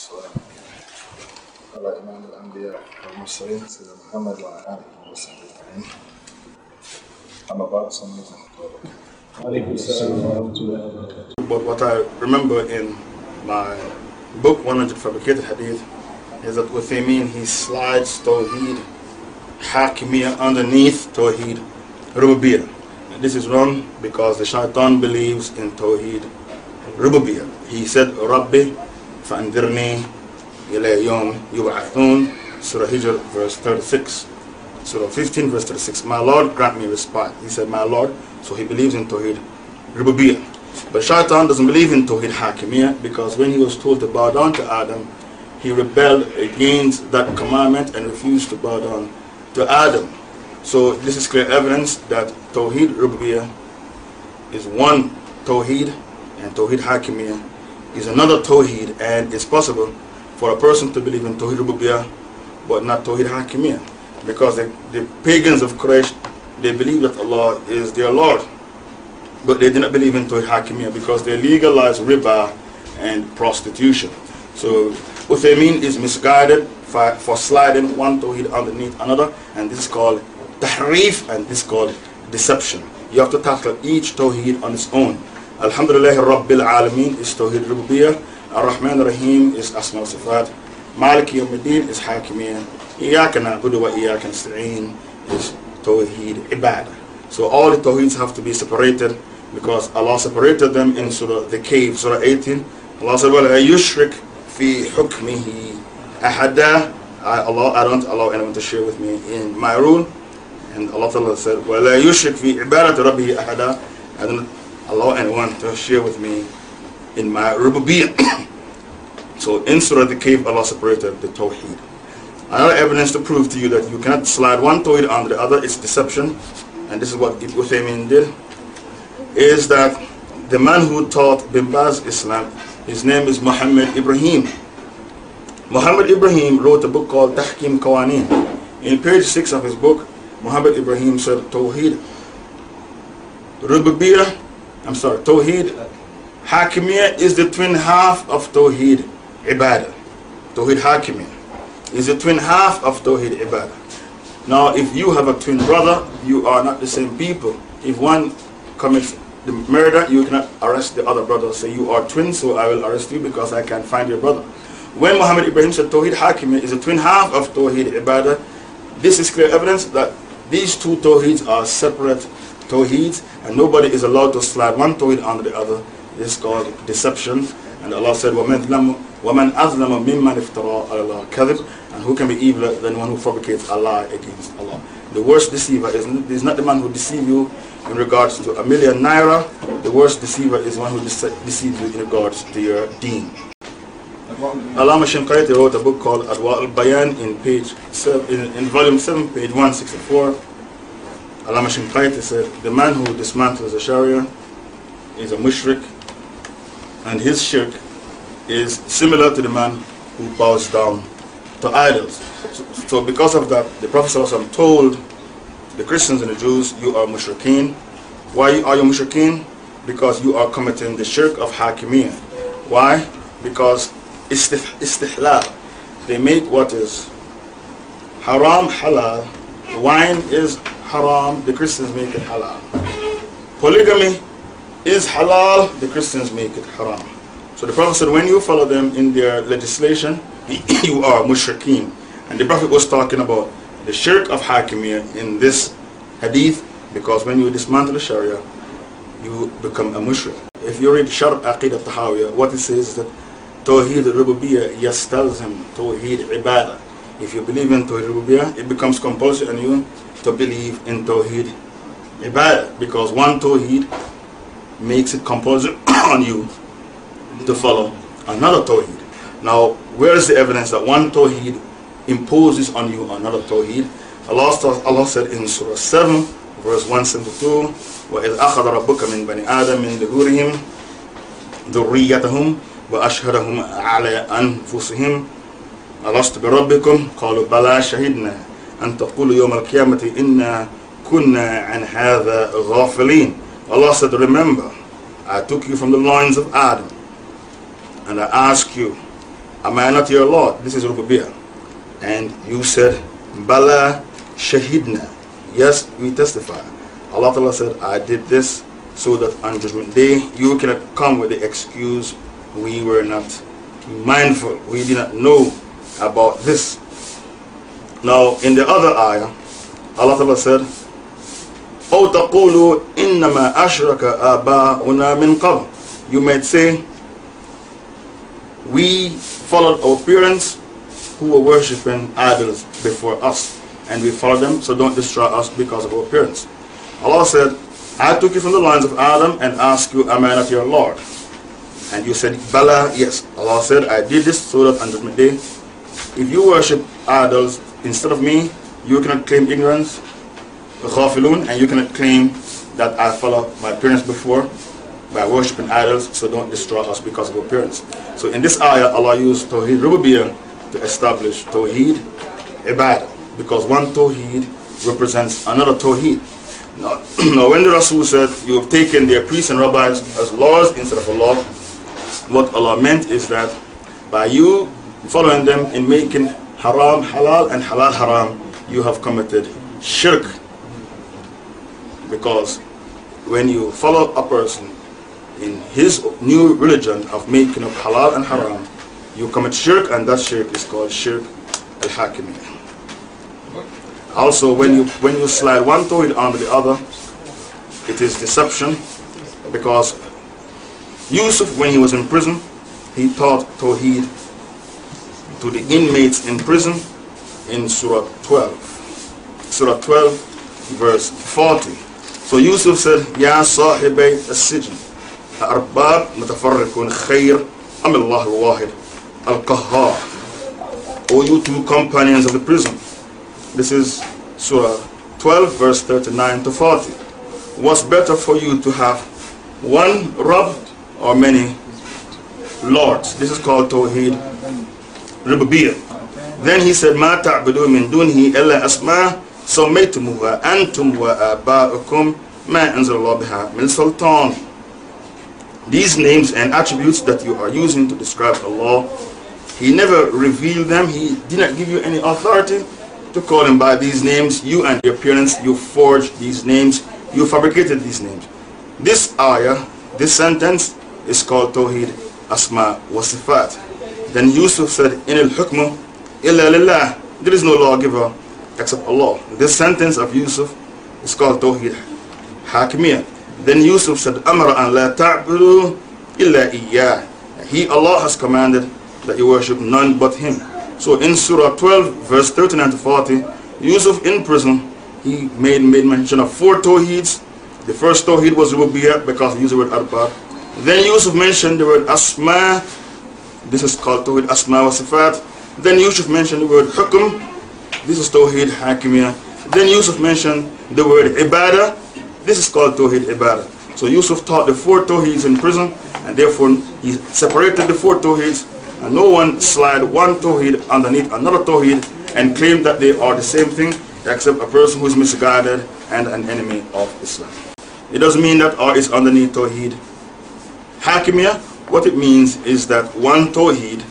والسلام على إمام الأنبياء والمرسلين سيدنا محمد وعلى آله وصحبه أجمعين أما بعد السلام عليكم ورحمة الله But what I remember in my book 100 Fabricated Hadith is that Uthaymeen he slides Tawheed Hakimiyya underneath Tawheed Rububiyyah. And this is wrong because the shaitan believes in Tawheed Rububiyyah. He said, Rabbi fa'andirni ila yawm yub'athun. Surah Hijr verse 36. Surah 15 verse 36. My Lord grant me respite. He said, my Lord. So he believes in Tawheed Rububiyyah. But Shaitan doesn't believe in Tawheed Hakimiyya because when he was told to bow down to Adam, he rebelled against that commandment and refused to bow down to Adam. So this is clear evidence that Tawheed Rububiyyah is one Tawheed and Tawheed Hakimiyya is another Tawheed and it's possible for a person to believe in Tawheed Rububiyyah but not Tawheed Hakimiyya because the, the pagans of Quraysh they believe that Allah is their Lord but they do not believe in Tawheed Hakimiyya because they legalize riba and prostitution. So Uthaymeen is misguided for, for sliding one Tawheed underneath another and this is called tahrif and this is called deception. You have to tackle each Tawheed on its own. Alhamdulillah Rabbil Alameen is Tawheed Rububiyyah. Ar-Rahman Ar-Rahim is Asma Sifat. Maliki Yawmiddin is Hakimiyya. Iyaka na'budu wa iyaka nasta'een is Tawheed Ibadah. So all the Tawheeds have to be separated because Allah separated them in Surah the cave, Surah 18. Allah said, "Well, yushrik fi hukmihi ahada." I, Allah, I don't allow anyone to share with me in my rule. And Allah said, "Well, yushrik fi ibadat rabbihi ahada." I don't allow anyone to share with me in my rububiyyah. so in Surah the cave, Allah separated the Tawheed. Another evidence to prove to you that you cannot slide one Tawheed under the other is deception. And this is what Ibn Uthaymin did is that the man who taught Bin Baz Islam, his name is Muhammad Ibrahim. Muhammad Ibrahim wrote a book called Tahkim Qawanin. In page 6 of his book, Muhammad Ibrahim said Tawheed Rububiyyah, I'm sorry, Tawheed Hakimiyya is the twin half of Tawheed Ibadah. Tawheed Hakimiyya is the twin half of Tawheed Ibadah. Now, if you have a twin brother, you are not the same people. If one commits the murder, you cannot arrest the other brother. Say you are twins, so I will arrest you because I can't find your brother. When Muhammad Ibrahim said Tawheed Hakimi is a twin half of Tawheed Ibadah, this is clear evidence that these two Tawheeds are separate Tawheed, and nobody is allowed to slide one tawheed under the other. This is called deception. And Allah said, وَمَنْ وَمَنْ أَظْلَمَ مِمَّنْ افْتَرَى عَلَى اللَّهِ كَذِبٍ And who can be evil than one who fabricates a lie against Allah? The worst deceiver is, is not the man who deceives you in regards to a million naira. The worst deceiver is one who dece deceives you in regards to your deen. Alama Shinqaiti wrote a book called Adwa al-Bayan in, page, in, in volume 7, page 164. Alama Shinqaiti said, the man who dismantles the Sharia is a mushrik and his shirk is similar to the man who bows down to idols. So, so because of that, the Prophet told the Christians and the Jews, you are mushrikeen. Why are you mushrikeen? Because you are committing the shirk of hakimiyyah. Why? Because istih, istihlal. They make what is haram halal. Wine is haram, the Christians make it halal. Polygamy is halal, the Christians make it haram. So the Prophet said, when you follow them in their legislation, you are mushrikeen. And the Prophet was talking about the shirk of hakimiyyah in this hadith because when you dismantle the Sharia, you become a mushrik. If you read Sharh Aqidah Tahawiyah, what it says is that Tawheed Rububiyyah yastalzim Tawheed Ibadah. If you believe in Tawheed Rububiyyah, it becomes compulsory on you to believe in Tawheed Ibadah because one Tawheed makes it compulsory on you to follow another Tawheed. Now, where is the evidence that one Tawheed imposes on you another Tawheed? Allah, Allah said in Surah 7, verse 172, وَإِذْ أَخَذَ رَبُّكَ مِنْ بَنِي آدَمٍ مِنْ ظُهُورِهِمْ ذُرِّيَّتَهُمْ وَأَشْهَدَهُمْ عَلَى أَنفُسِهِمْ أَلَسْتُ بِرَبِّكُمْ قَالُوا بَلَى شَهِدْنَا أَنْ تَقُولُوا يَوْمَ الْقِيَامَةِ إِنَّا كُنَّا عَنْ هَذَا غَافِلِينَ Allah said, remember, I took you from the loins of Adam and I asked you Am I not your Lord? This is Rububiyyah. And you said, Bala Shahidna. Yes, we testify. Allah Ta'ala said, I did this so that on Judgment Day you cannot come with the excuse, we were not mindful, we did not know about this. Now, in the other ayah, Allah Ta'ala said, أو تقولوا إنما أشرك آباؤنا من قبل You might say, we followed our parents who were worshipping idols before us and we followed them so don't destroy us because of our parents. Allah said, I took you from the lines of Adam and asked you, am I not your Lord? And you said, Bala, yes. Allah said, I did this so that on judgment day, if you worship idols instead of me, you cannot claim ignorance, and you cannot claim that I follow my parents before by worshipping idols, so don't destroy us because of our parents. So in this ayah, Allah used Tawheed Rububiyyah to establish Tawheed Ibadah, because one Tawheed represents another Tawheed. Now, now, when the Rasul said, you have taken their priests and rabbis as laws instead of Allah, what Allah meant is that by you following them in making haram halal and halal haram, you have committed shirk. Because when you follow a person in his new religion of making up halal and haram, you commit shirk and that shirk is called shirk al-hakimi. Also, when you when you slide one tawhid onto the other, it is deception because Yusuf, when he was in prison, he taught tawhid to the inmates in prison in Surah 12. Surah 12, verse 40. So Yusuf said, Ya sahibay as-sijn, arbab mutafarriqun khair, am Allah al-wahid, al-qahhar. O you two companions of the prison. This is Surah 12, verse 39 to 40. What's better for you to have one Rabb or many lords? This is called Tawheed Rububiyyah. Then he said, ما تعبدون من دونه إلا أسماء سميتموها أنتم وآباؤكم ما أنزل الله بها من سلطان. These names and attributes that you are using to describe Allah, He never revealed them. He did not give you any authority to call him by these names. You and your parents, you forged these names. You fabricated these names. This ayah, this sentence is called Tawheed Asma wa Sifat. Then Yusuf said, In al hukmu illa lillah. There is no lawgiver except Allah. This sentence of Yusuf is called Tawheed Hakimiyah. Then Yusuf said, Amra an la ta'budu illa. He, Allah, has commanded that you worship none but Him. So in Surah 12, verse 39 to 40, Yusuf in prison, he made, made mention of four Tawheeds. The first Tawheed was Rububiyyah because he used the word Arbab. Then Yusuf mentioned the word Asma. This is called Tawheed Asma wa Sifat. Then Yusuf mentioned the word Hukm. This is Tawheed Hakimiyah. Then Yusuf mentioned the word Ibadah. This is called Tawheed Ibadah. So Yusuf taught the four Tawheeds in prison and therefore he separated the four Tawheeds and no one slide one Tawheed underneath another Tawheed and claim that they are the same thing except a person who is misguided and an enemy of Islam. It doesn't mean that all is underneath Tawheed. Hakimiyah, what it means is that one Tawheed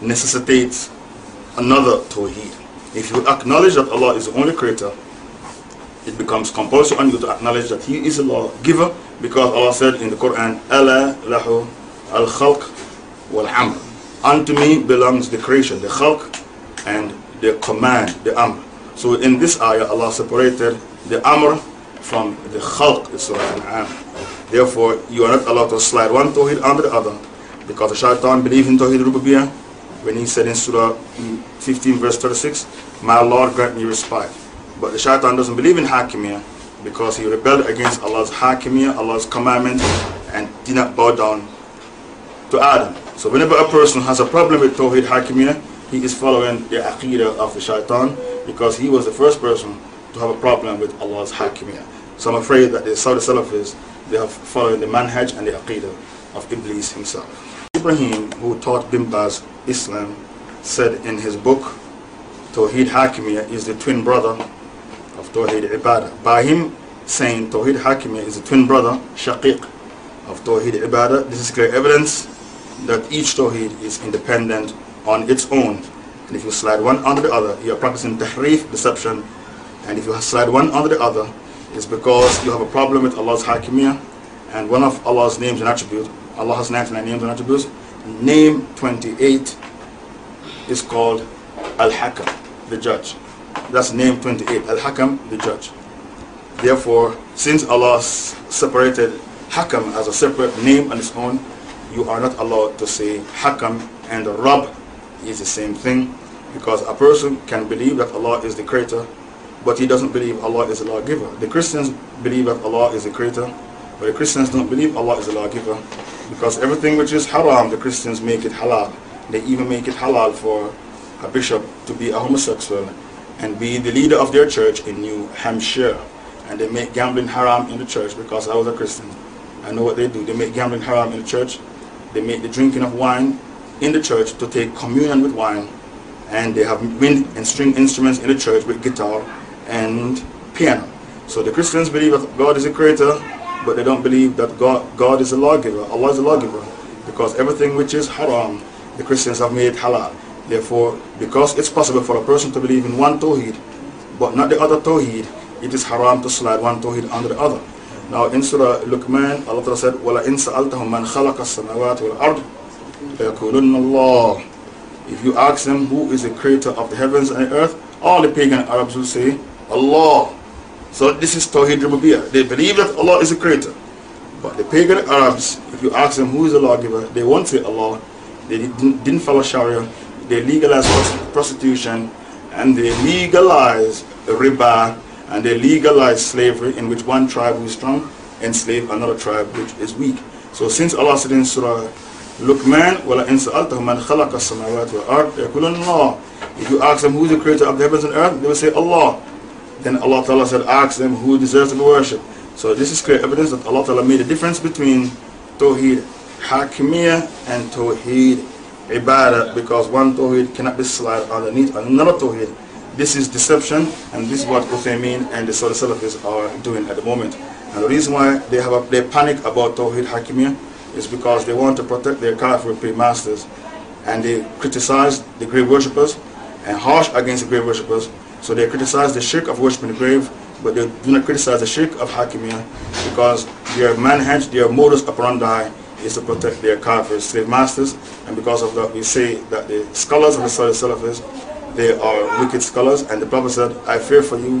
necessitates another Tawheed. If you acknowledge that Allah is the only creator, it becomes compulsory on you to acknowledge that He is the lawgiver because Allah said in the Quran, Allah lahu al khalq wal amr. Unto me belongs the creation, the khalq and the command, the amr. So in this ayah, Allah separated the amr from the khalq, the surah al-am. Therefore, you are not allowed to slide one tawhid under the other because the shaitan believed in tawhid rububiyyah when he said in surah 15 verse 36, My Lord grant me respite. But the shaitan doesn't believe in hakimiyah because he rebelled against Allah's hakimiyah, Allah's commandment, and did not bow down to Adam. So whenever a person has a problem with Tawheed Hakimiyah, he is following the aqidah of the shaitan because he was the first person to have a problem with Allah's Hakimiyah. So I'm afraid that the Saudi Salafis, they have followed the manhaj and the aqidah of Iblis himself. Ibrahim, who taught Bin Baz Islam, said in his book, Tawheed Hakimiyah is the twin brother of Tawheed Ibadah. By him saying Tawheed Hakimiyah is the twin brother, Shaqiq, of Tawheed Ibadah, this is clear evidence that each Tawheed is independent on its own, and if you slide one under the other, you're practicing tahrif, deception. And if you slide one under the other, it's because you have a problem with Allah's hakimiyah, and one of Allah's names and attributes, Allah has 99 names and attributes, name 28 is called Al-Hakam, the judge. That's name 28, Al-Hakam, the judge. Therefore, since Allah separated Hakam as a separate name on its own, you are not allowed to say Hakam and Rabb is the same thing because a person can believe that Allah is the creator but he doesn't believe Allah is a lawgiver. The Christians believe that Allah is a creator but the Christians don't believe Allah is a lawgiver because everything which is haram the Christians make it halal. They even make it halal for a bishop to be a homosexual and be the leader of their church in New Hampshire and they make gambling haram in the church because I was a Christian. I know what they do. They make gambling haram in the church. They make the drinking of wine in the church to take communion with wine. And they have wind and string instruments in the church with guitar and piano. So the Christians believe that God is a creator, but they don't believe that God, God is a lawgiver. Allah is a lawgiver. Because everything which is haram, the Christians have made halal. Therefore, because it's possible for a person to believe in one tawheed, but not the other tawheed, it is haram to slide one tawheed under the other. Now in Surah Luqman, Allah said, وَلَئِن سَأَلْتَهُمْ مَنْ خَلَقَ السَّمَاوَاتِ وَالْأَرْضِ لَيَقُولُنَّ اللَّهِ If you ask them who is the creator of the heavens and the earth, all the pagan Arabs will say, Allah. So this is Tawheed Rububiyyah. They believe that Allah is the creator. But the pagan Arabs, if you ask them who is the lawgiver, they won't say Allah. They didn't, didn't follow Sharia. They legalized prostitution and they legalized riba and they legalized slavery in which one tribe who is strong enslaved another tribe which is weak. So since Allah said in Surah Luqman, وَلَئِنْ سَأَلْتَهُمْ مَنْ خَلَقَ السَّمَاوَاتِ وَالْأَرْضِ يَقُولُونَ اللَّهِ If you ask them who is the creator of the heavens and earth, they will say Allah. Then Allah Ta'ala said, ask them who deserves to be worshipped. So this is clear evidence that Allah Ta'ala made a difference between Tawheed Hakimiyah and Tawheed Ibadah because one Tawheed cannot be slid underneath another Tawheed. This is deception and this is what Uthaymeen and the Saudi Salafis are doing at the moment. And the reason why they have a, they panic about Tawheed Hakimiyah is because they want to protect their Kafir masters and they criticize the grave worshippers and harsh against the grave worshippers. So they criticize the shirk of worshiping the grave, but they do not criticize the shirk of Hakimiyah because their manhaj, their modus operandi is to protect their Kafir slave masters. And because of that, we say that the scholars of the Salafis they are wicked scholars, and the Prophet said, I fear for you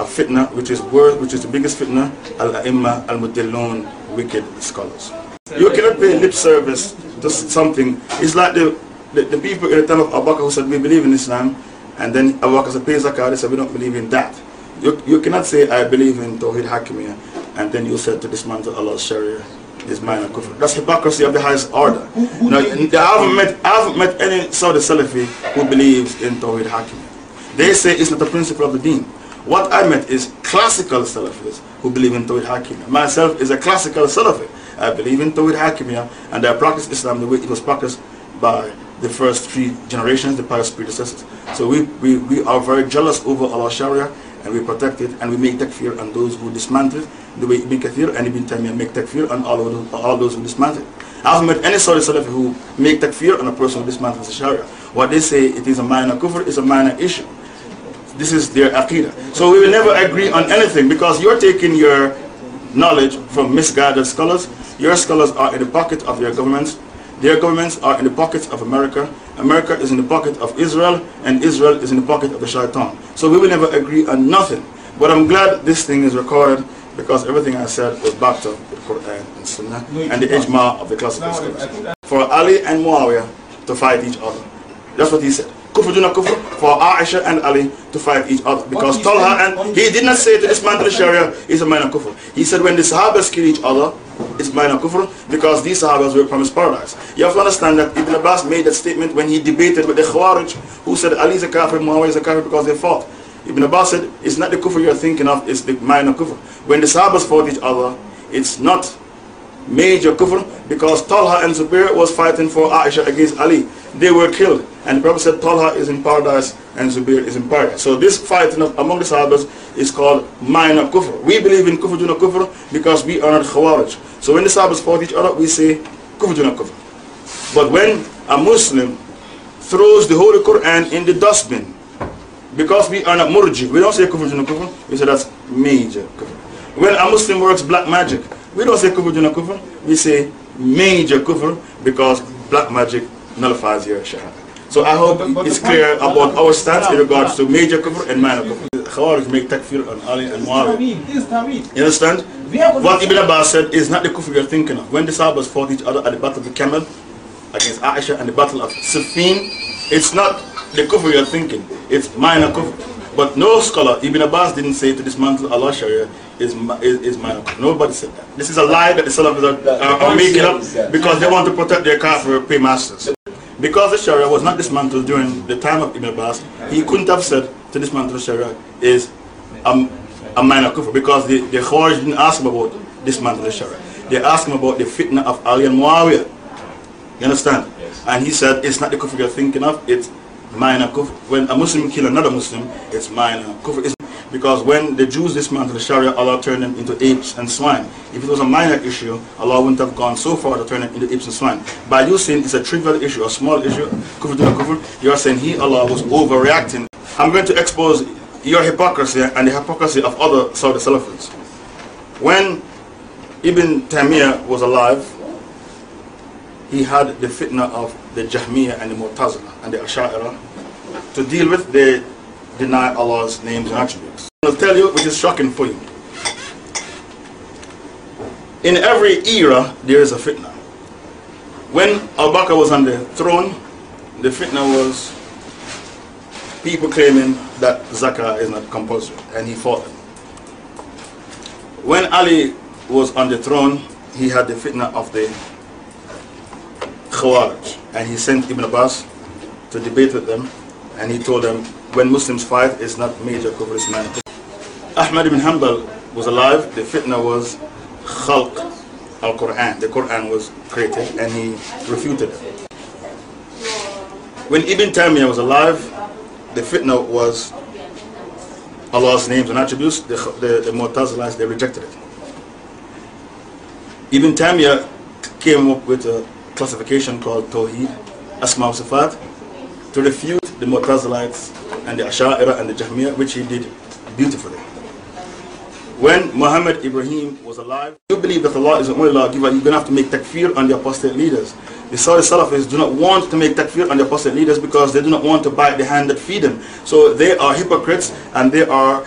a fitna, which is worth, which is the biggest fitna, al-a'imma al-mudillun, wicked scholars. You cannot pay lip service to something. It's like the, the, the people in the time of Abu Bakr who said, we believe in Islam, and then said, pay zakat, they said, we don't believe in that. You, you cannot say, I believe in Tawhid Hakimiyya, and then you said to dismantle Allah's Sharia is minor kufr. That's hypocrisy of the highest order. Now, I haven't met, I haven't met any Saudi Salafi who believes in Tawhid Hakim. They say it's not the principle of the deen. What I met is classical Salafis who believe in Tawhid Hakim. Myself is a classical Salafi. I believe in Tawhid Hakimiyya and I practice Islam the way it was practiced by the first three generations, the pious predecessors. So we, we, we are very jealous over Allah Sharia and we protect it and we make takfir on those who dismantle it the way Ibn Kathir and Ibn Taymiyyah make takfir on all, those, all those who dismantle it. I haven't met any Saudi Salafi who make takfir on a person who dismantles the Sharia. What they say it is a minor kufr is a minor issue. This is their aqidah. So we will never agree on anything because you're taking your knowledge from misguided scholars. Your scholars are in the pocket of your governments. Their governments are in the pockets of America. America is in the pocket of Israel, and Israel is in the pocket of the shaitan. So we will never agree on nothing. But I'm glad this thing is recorded because everything I said was backed up with Quran and Sunnah and the ijma of the classical scholars. For Ali and Muawiyah to fight each other. That's what he said. Kufr not kufr for Aisha and Ali to fight each other. Because Talha and he did not say to dismantle Sharia is a minor kufr. He said when the Sahabas kill each other, it's minor kufr because these Sahabas were promised paradise. You have to understand that Ibn Abbas made that statement when he debated with the Khawarij who said Ali is a kafir, Muawiyah is a kafir because they fought. Ibn Abbas said, it's not the kufr you're thinking of, it's the minor kufr. When the Sahabas fought each other, it's not major kufr because Talha and Zubair was fighting for Aisha against Ali. They were killed. And the Prophet said Talha is in paradise and Zubair is in paradise. So this fighting among the Sahabas is called minor kufr. We believe in kufr duna kufr because we are not khawarij. So when the Sahabas fought each other, we say kufr duna kufr. But when a Muslim throws the Holy Quran in the dustbin. Because we are not murji, we don't say kufr duna kufr, we say that's major kufr. When a Muslim works black magic, we don't say kufr duna kufr, we say major kufr because black magic nullifies your shahada. So I hope But- but it's the point- clear about our stance in regards to major kufr and minor kufr. Khawarij make takfir on Ali and Muawiyah. Tamid, this is Tamid. You understand? What Ibn Abbas said is not the kufr you're thinking of. When the Sahabas fought each other at the Battle of the Camel against Aisha and the Battle of Siffin, it's not the kufr you're thinking. It's minor kufr. But no scholar, Ibn Abbas didn't say to dismantle Allah Sharia is, is, is. Nobody said that. This is a lie that the Salafis are, are, are making up because they want to protect their kafir paymasters. Because the Sharia was not dismantled during the time of Ibn Abbas, he couldn't have said to dismantle the Sharia is a, a minor kufr because the, the Khawarij didn't ask him about dismantling the Sharia. They asked him about the fitna of Ali and Muawiyah. You understand? And he said it's not the kufr you're thinking of, it's minor kufr. When a Muslim kill another Muslim, it's minor kufr. Because when the Jews dismantled the Sharia, Allah turned them into apes and swine. If it was a minor issue, Allah wouldn't have gone so far to turn them into apes and swine. By you saying it's a trivial issue, a small issue, kufr to kufr, you are saying he, Allah, was overreacting. I'm going to expose your hypocrisy and the hypocrisy of other Saudi Salafists. When Ibn Taymiyyah was alive, he had the fitna of the Jahmiyyah and the Mu'tazila and the Asha'ira to deal with. They deny Allah's names and attributes. I'll tell you, which is shocking for you. In every era, there is a fitna. When Abu Bakr was on the throne, the fitna was people claiming that zakah is not compulsory, and he fought them. When Ali was on the throne, he had the fitna of the Khawarij, and he sent Ibn Abbas to debate with them, and he told them, when Muslims fight, it's not major kufr, minor. Ahmad ibn Hanbal was alive, the fitna was khalq al-Quran, the Quran was created, and he refuted it. When Ibn Taymiyyah was alive, the fitna was Allah's names and attributes, the, the, the Mu'tazilites, they rejected it. Ibn Taymiyyah came up with a classification called Tawheed, Asma wa Sifat, to refute the Mu'tazilites and the Asha'ira and the Jahmiyyah, which he did beautifully. When Muhammad Ibrahim was alive, you believe that Allah is the only lawgiver, you're going to have to make takfir on the apostate leaders. The Saudi Salafis do not want to make takfir on the apostate leaders because they do not want to bite the hand that feed them. So they are hypocrites and they are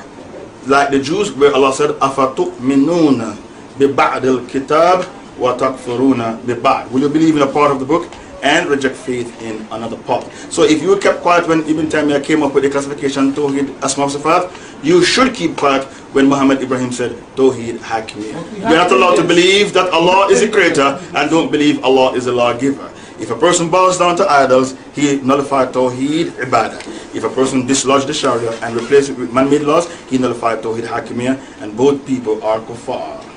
like the Jews where Allah said, أَفَتُؤْمِنُونَ بِبَعْدِ الْكِتَابِ وَتَكْفُرُونَ بِبَعْدِ Will you believe in a part of the book and reject faith in another part? So if you kept quiet when Ibn Taymiyyah came up with the classification Tawheed Asma wa Sifat, you should keep quiet when Muhammad Ibrahim said Tawheed Hakimiyya. You're not allowed to believe that Allah is a creator and don't believe Allah is a lawgiver. If a person bows down to idols, he nullified Tawheed Ibadah. If a person dislodged the Sharia and replaced it with man-made laws, he nullified Tawheed Hakimiyya and both people are kuffar.